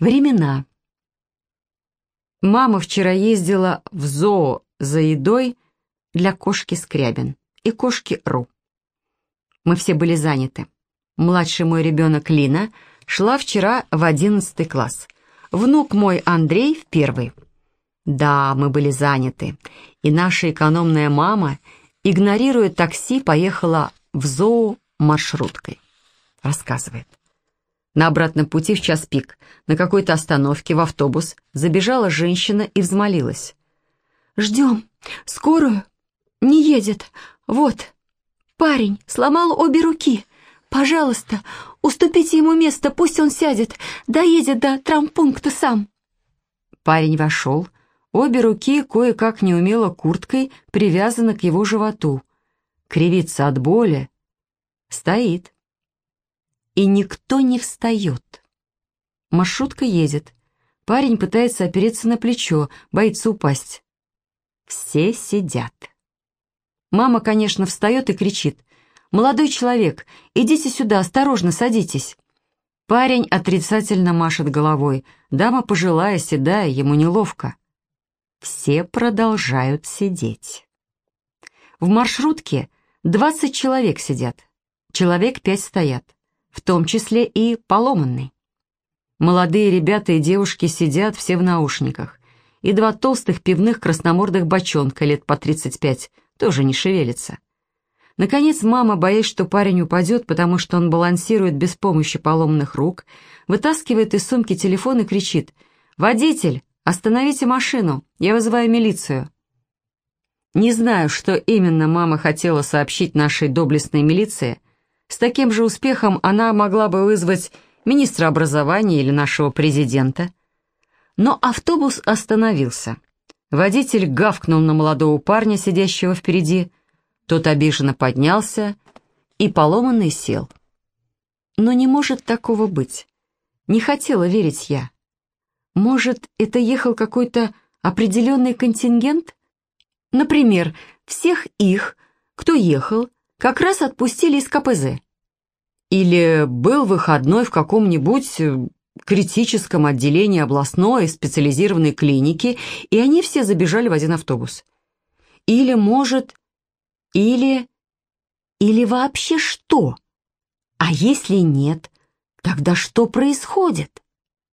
Времена. Мама вчера ездила в зоо за едой для кошки Скрябин и кошки Ру. Мы все были заняты. Младший мой ребенок Лина шла вчера в одиннадцатый класс. Внук мой Андрей в первый. Да, мы были заняты, и наша экономная мама, игнорируя такси, поехала в зоо маршруткой. Рассказывает. На обратном пути в час пик на какой-то остановке в автобус забежала женщина и взмолилась. «Ждем. Скорую. Не едет. Вот. Парень сломал обе руки. Пожалуйста, уступите ему место, пусть он сядет. Доедет до травмпункта сам». Парень вошел. Обе руки кое-как неумело курткой привязаны к его животу. Кривится от боли. Стоит и никто не встает. Маршрутка едет. Парень пытается опереться на плечо, боится упасть. Все сидят. Мама, конечно, встает и кричит. «Молодой человек, идите сюда, осторожно, садитесь». Парень отрицательно машет головой. Дама пожилая, седая, ему неловко. Все продолжают сидеть. В маршрутке 20 человек сидят. Человек пять стоят в том числе и поломанный. Молодые ребята и девушки сидят все в наушниках, и два толстых пивных красномордых бочонка лет по 35 тоже не шевелятся. Наконец мама, боясь, что парень упадет, потому что он балансирует без помощи поломанных рук, вытаскивает из сумки телефон и кричит «Водитель, остановите машину, я вызываю милицию». Не знаю, что именно мама хотела сообщить нашей доблестной милиции, с таким же успехом она могла бы вызвать министра образования или нашего президента. Но автобус остановился. Водитель гавкнул на молодого парня, сидящего впереди. Тот обиженно поднялся и поломанный сел. Но не может такого быть. Не хотела верить я. Может, это ехал какой-то определенный контингент? Например, всех их, кто ехал, как раз отпустили из КПЗ. Или был выходной в каком-нибудь э, критическом отделении областной специализированной клиники, и они все забежали в один автобус. Или, может, или... Или вообще что? А если нет, тогда что происходит?